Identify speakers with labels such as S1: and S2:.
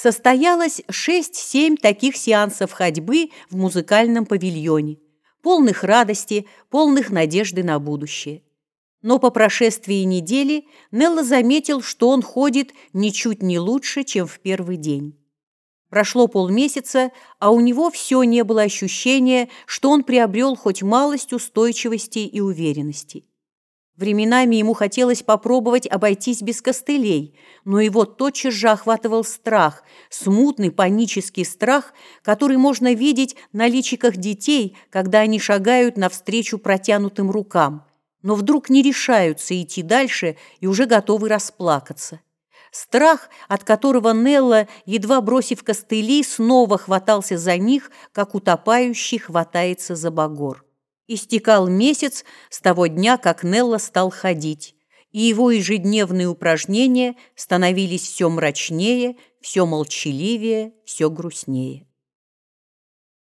S1: Состоялось 6-7 таких сеансов ходьбы в музыкальном павильоне, полных радости, полных надежды на будущее. Но по прошествии недели Нелла заметил, что он ходит ничуть не лучше, чем в первый день. Прошло полмесяца, а у него все не было ощущения, что он приобрел хоть малость устойчивости и уверенности. Временами ему хотелось попробовать обойтись без костылей, но его тотчас же охватывал страх, смутный панический страх, который можно видеть на личиках детей, когда они шагают навстречу протянутым рукам, но вдруг не решаются идти дальше и уже готовы расплакаться. Страх, от которого Нелла, едва бросив костыли, снова хватался за них, как утопающий хватается за багор. Истекал месяц с того дня, как Нелла стал ходить, и его ежедневные упражнения становились все мрачнее, все молчаливее, все грустнее.